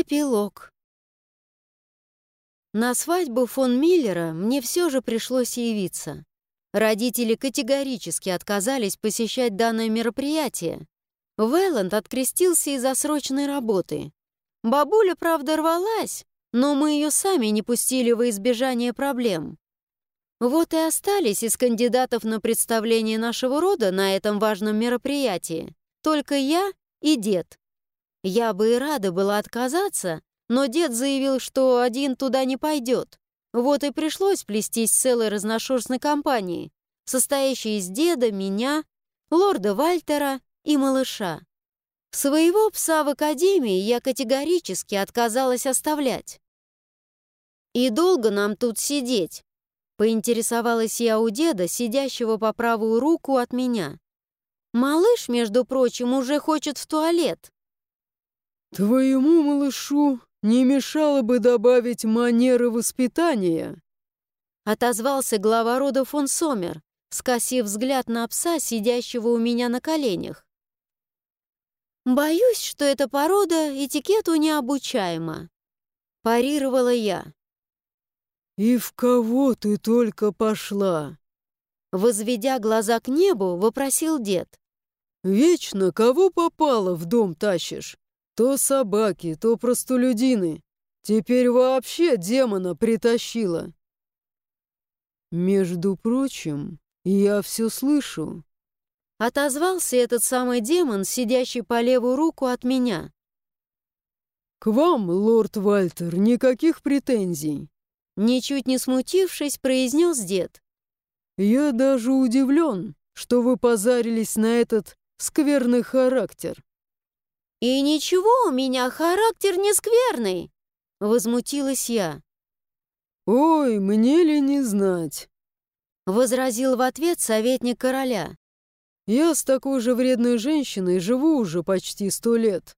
Эпилог. На свадьбу фон Миллера мне все же пришлось явиться. Родители категорически отказались посещать данное мероприятие. Вэланд открестился из-за срочной работы. Бабуля, правда, рвалась, но мы ее сами не пустили во избежание проблем. Вот и остались из кандидатов на представление нашего рода на этом важном мероприятии только я и дед. Я бы и рада была отказаться, но дед заявил, что один туда не пойдет. Вот и пришлось плестись целой разношерстной компанией, состоящей из деда, меня, лорда Вальтера и малыша. Своего пса в академии я категорически отказалась оставлять. «И долго нам тут сидеть?» Поинтересовалась я у деда, сидящего по правую руку от меня. Малыш, между прочим, уже хочет в туалет. «Твоему малышу не мешало бы добавить манеры воспитания», отозвался глава рода фон Сомер, скосив взгляд на пса, сидящего у меня на коленях. «Боюсь, что эта порода этикету необучаема», парировала я. «И в кого ты только пошла?» Возведя глаза к небу, вопросил дед. «Вечно кого попало в дом тащишь? То собаки, то простолюдины. Теперь вообще демона притащила. Между прочим, я все слышу. Отозвался этот самый демон, сидящий по левую руку от меня. К вам, лорд Вальтер, никаких претензий. Ничуть не смутившись, произнес дед. Я даже удивлен, что вы позарились на этот скверный характер. «И ничего, у меня характер не скверный!» — возмутилась я. «Ой, мне ли не знать?» — возразил в ответ советник короля. «Я с такой же вредной женщиной живу уже почти сто лет».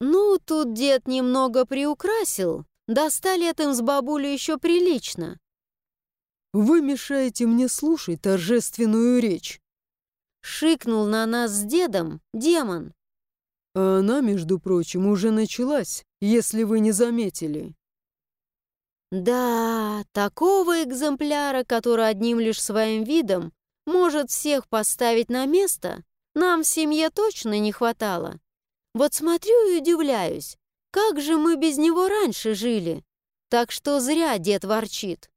«Ну, тут дед немного приукрасил. До ста лет им с бабулей еще прилично». «Вы мешаете мне слушать торжественную речь». Шикнул на нас с дедом демон. А она, между прочим, уже началась, если вы не заметили. Да, такого экземпляра, который одним лишь своим видом может всех поставить на место, нам в семье точно не хватало. Вот смотрю и удивляюсь, как же мы без него раньше жили. Так что зря дед ворчит.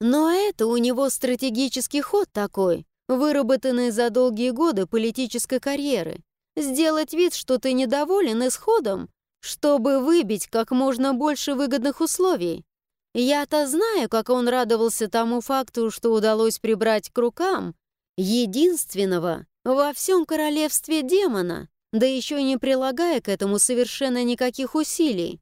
Но это у него стратегический ход такой, выработанный за долгие годы политической карьеры. Сделать вид, что ты недоволен исходом, чтобы выбить как можно больше выгодных условий. Я-то знаю, как он радовался тому факту, что удалось прибрать к рукам единственного во всем королевстве демона, да еще не прилагая к этому совершенно никаких усилий.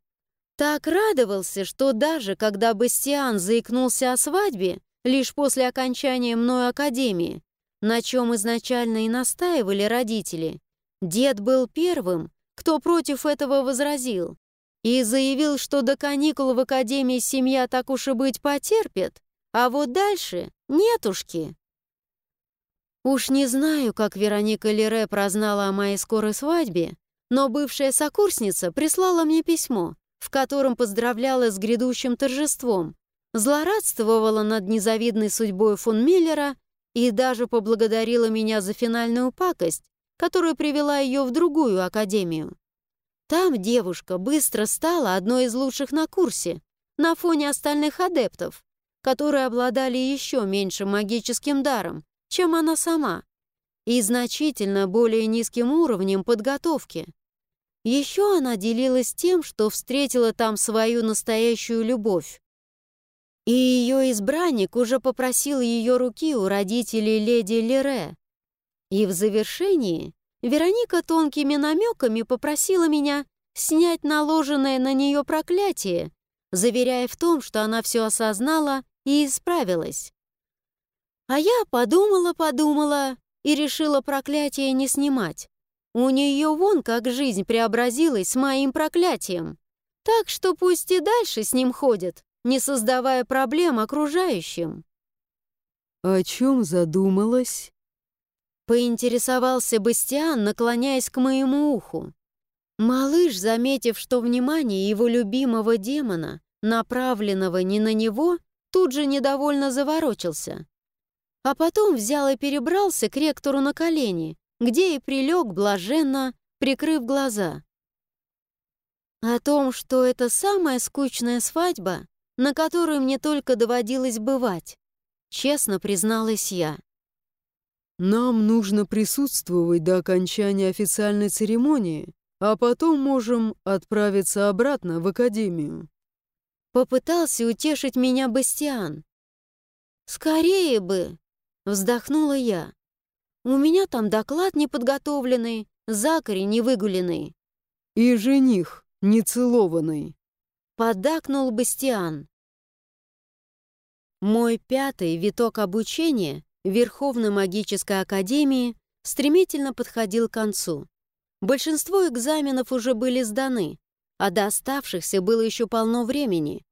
Так радовался, что даже когда Бастиан заикнулся о свадьбе, лишь после окончания мною академии, на чем изначально и настаивали родители, Дед был первым, кто против этого возразил, и заявил, что до каникул в академии семья так уж и быть потерпит, а вот дальше нетушки. Уж не знаю, как Вероника Лере прознала о моей скорой свадьбе, но бывшая сокурсница прислала мне письмо, в котором поздравляла с грядущим торжеством, злорадствовала над незавидной судьбой фон Миллера и даже поблагодарила меня за финальную пакость, которая привела ее в другую академию. Там девушка быстро стала одной из лучших на курсе, на фоне остальных адептов, которые обладали еще меньшим магическим даром, чем она сама, и значительно более низким уровнем подготовки. Еще она делилась тем, что встретила там свою настоящую любовь. И ее избранник уже попросил ее руки у родителей леди Лере, и в завершении Вероника тонкими намеками попросила меня снять наложенное на нее проклятие, заверяя в том, что она все осознала и исправилась. А я подумала-подумала и решила проклятие не снимать. У нее вон как жизнь преобразилась с моим проклятием. Так что пусть и дальше с ним ходит, не создавая проблем окружающим. «О чем задумалась?» Поинтересовался Бастиан, наклоняясь к моему уху. Малыш, заметив, что внимание его любимого демона, направленного не на него, тут же недовольно заворочился. А потом взял и перебрался к ректору на колени, где и прилег блаженно, прикрыв глаза. О том, что это самая скучная свадьба, на которой мне только доводилось бывать, честно призналась я. «Нам нужно присутствовать до окончания официальной церемонии, а потом можем отправиться обратно в академию». Попытался утешить меня Бастиан. «Скорее бы!» — вздохнула я. «У меня там доклад неподготовленный, закари невыгуленный». «И жених нецелованный», — поддакнул Бастиан. Мой пятый виток обучения Верховной магической академии стремительно подходил к концу. Большинство экзаменов уже были сданы, а до оставшихся было еще полно времени.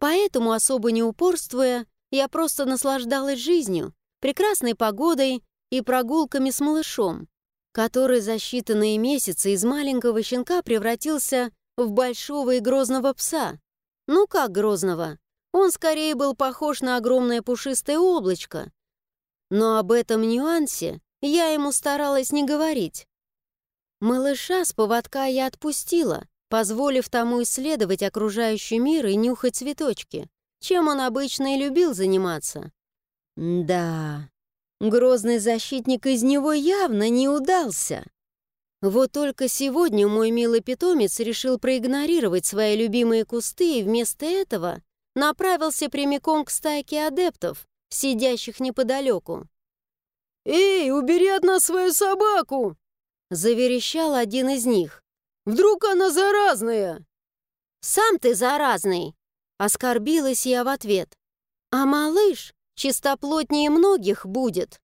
Поэтому, особо не упорствуя, я просто наслаждалась жизнью, прекрасной погодой и прогулками с малышом, который за считанные месяцы из маленького щенка превратился в большого и грозного пса. Ну как грозного? Он скорее был похож на огромное пушистое облачко. Но об этом нюансе я ему старалась не говорить. Малыша с поводка я отпустила, позволив тому исследовать окружающий мир и нюхать цветочки, чем он обычно и любил заниматься. Да, грозный защитник из него явно не удался. Вот только сегодня мой милый питомец решил проигнорировать свои любимые кусты и вместо этого направился прямиком к стайке адептов, сидящих неподалеку. «Эй, убери от нас свою собаку!» Заверещал один из них. «Вдруг она заразная?» «Сам ты заразный!» Оскорбилась я в ответ. «А малыш чистоплотнее многих будет!»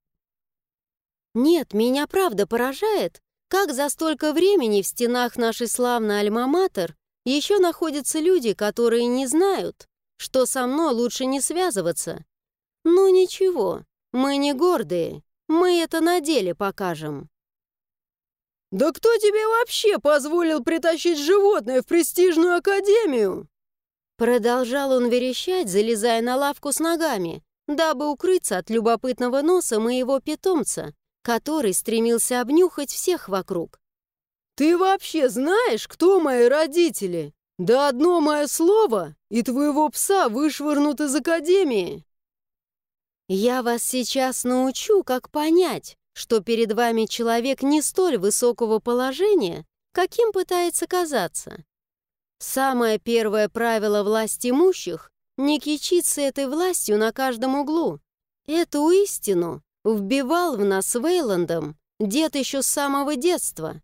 Нет, меня правда поражает, как за столько времени в стенах нашей славной Альма-Матер еще находятся люди, которые не знают, что со мной лучше не связываться. Ну ничего, мы не гордые, мы это на деле покажем. «Да кто тебе вообще позволил притащить животное в престижную академию?» Продолжал он верещать, залезая на лавку с ногами, дабы укрыться от любопытного носа моего питомца, который стремился обнюхать всех вокруг. «Ты вообще знаешь, кто мои родители?» Да одно мое слово, и твоего пса вышвырнут из академии. Я вас сейчас научу, как понять, что перед вами человек не столь высокого положения, каким пытается казаться. Самое первое правило власть имущих — не кичиться этой властью на каждом углу. Эту истину вбивал в нас Вейландом дед еще с самого детства.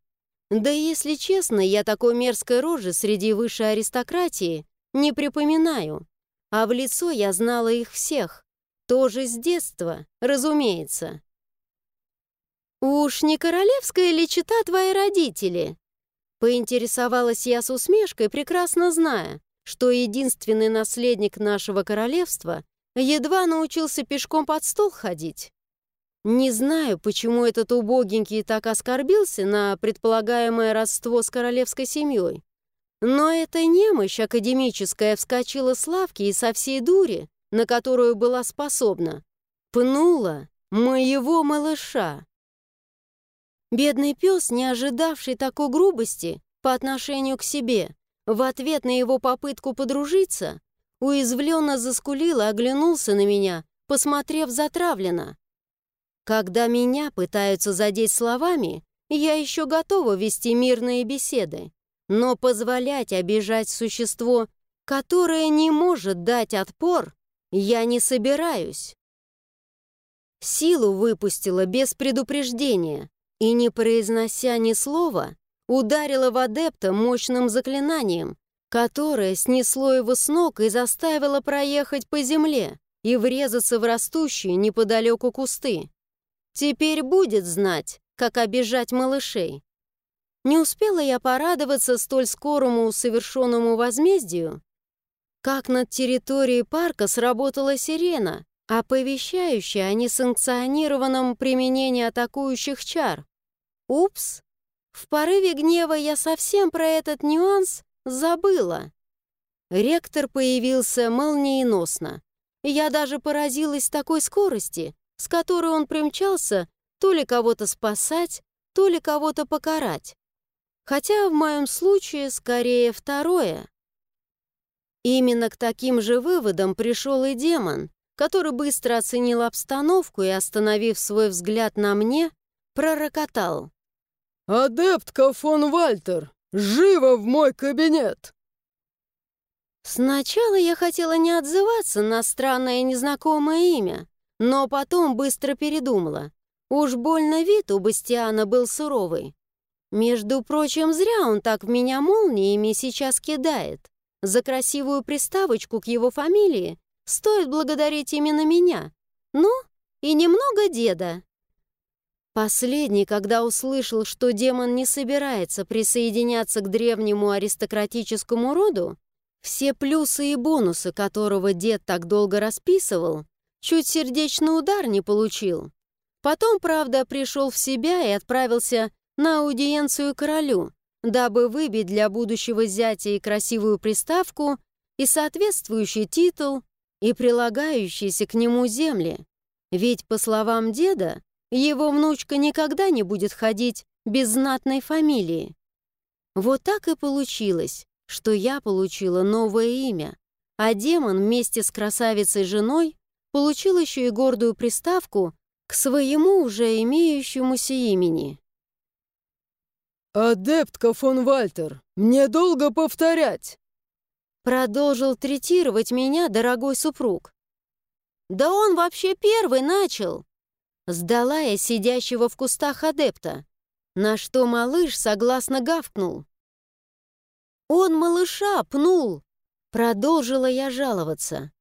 Да если честно, я такой мерзкой рожи среди высшей аристократии не припоминаю. А в лицо я знала их всех. Тоже с детства, разумеется. «Уж не королевская ли чита твои родители?» Поинтересовалась я с усмешкой, прекрасно зная, что единственный наследник нашего королевства едва научился пешком под стол ходить. Не знаю, почему этот убогенький так оскорбился на предполагаемое родство с королевской семьей. Но эта немощь академическая вскочила с лавки и со всей дури, на которую была способна, пнула моего малыша. Бедный пес, не ожидавший такой грубости по отношению к себе, в ответ на его попытку подружиться, уязвленно заскулил и оглянулся на меня, посмотрев затравленно. Когда меня пытаются задеть словами, я еще готова вести мирные беседы, но позволять обижать существо, которое не может дать отпор, я не собираюсь. Силу выпустила без предупреждения и, не произнося ни слова, ударила в адепта мощным заклинанием, которое снесло его с ног и заставило проехать по земле и врезаться в растущие неподалеку кусты. Теперь будет знать, как обижать малышей. Не успела я порадоваться столь скорому совершенному возмездию, как над территорией парка сработала сирена, оповещающая о несанкционированном применении атакующих чар. Упс! В порыве гнева я совсем про этот нюанс забыла. Ректор появился молниеносно. Я даже поразилась такой скорости, с которой он примчался то ли кого-то спасать, то ли кого-то покарать. Хотя в моем случае скорее второе. Именно к таким же выводам пришел и демон, который быстро оценил обстановку и, остановив свой взгляд на мне, пророкотал. «Адептка фон Вальтер, живо в мой кабинет!» Сначала я хотела не отзываться на странное незнакомое имя, но потом быстро передумала. Уж больно вид у Бастиана был суровый. Между прочим, зря он так в меня молниями сейчас кидает. За красивую приставочку к его фамилии стоит благодарить именно меня. Ну, и немного деда. Последний, когда услышал, что демон не собирается присоединяться к древнему аристократическому роду, все плюсы и бонусы которого дед так долго расписывал, чуть сердечный удар не получил. Потом, правда, пришел в себя и отправился на аудиенцию королю, дабы выбить для будущего зятя и красивую приставку, и соответствующий титул, и прилагающиеся к нему земли. Ведь, по словам деда, его внучка никогда не будет ходить без знатной фамилии. Вот так и получилось, что я получила новое имя, а демон вместе с красавицей-женой получил еще и гордую приставку к своему уже имеющемуся имени. «Адептка фон Вальтер, мне долго повторять!» Продолжил третировать меня дорогой супруг. «Да он вообще первый начал!» Сдала я сидящего в кустах адепта, на что малыш согласно гавкнул. «Он малыша пнул!» Продолжила я жаловаться.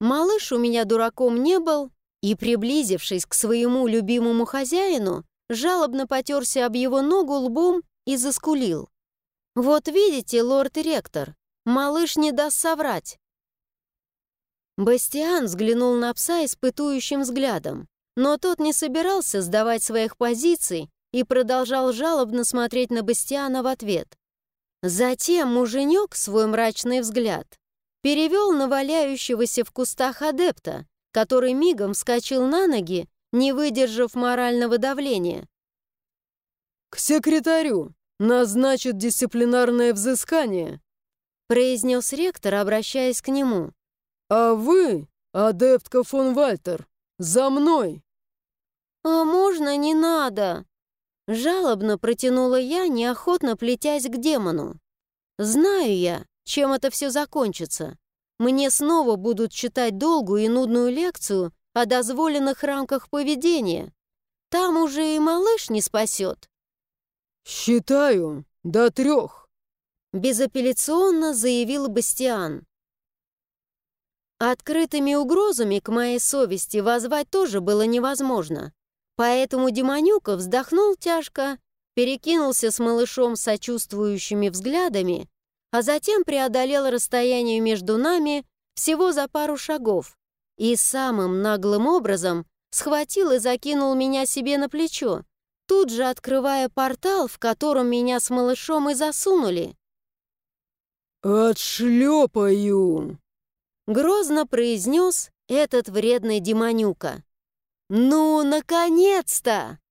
Малыш у меня дураком не был, и, приблизившись к своему любимому хозяину, жалобно потерся об его ногу лбом и заскулил. «Вот видите, лорд-ректор, малыш не даст соврать». Бастиан взглянул на пса испытующим взглядом, но тот не собирался сдавать своих позиций и продолжал жалобно смотреть на Бастиана в ответ. Затем муженек свой мрачный взгляд перевел на валяющегося в кустах адепта, который мигом вскочил на ноги, не выдержав морального давления. «К секретарю! Назначит дисциплинарное взыскание!» произнес ректор, обращаясь к нему. «А вы, адептка фон Вальтер, за мной!» «А можно не надо?» Жалобно протянула я, неохотно плетясь к демону. «Знаю я, чем это все закончится. Мне снова будут читать долгую и нудную лекцию о дозволенных рамках поведения. Там уже и малыш не спасет. «Считаю до трех», — безапелляционно заявил Бастиан. Открытыми угрозами к моей совести возвать тоже было невозможно. Поэтому Демонюка вздохнул тяжко, перекинулся с малышом сочувствующими взглядами, а затем преодолел расстояние между нами всего за пару шагов и самым наглым образом схватил и закинул меня себе на плечо, тут же открывая портал, в котором меня с малышом и засунули. «Отшлепаю!» Грозно произнес этот вредный демонюка. «Ну, наконец-то!»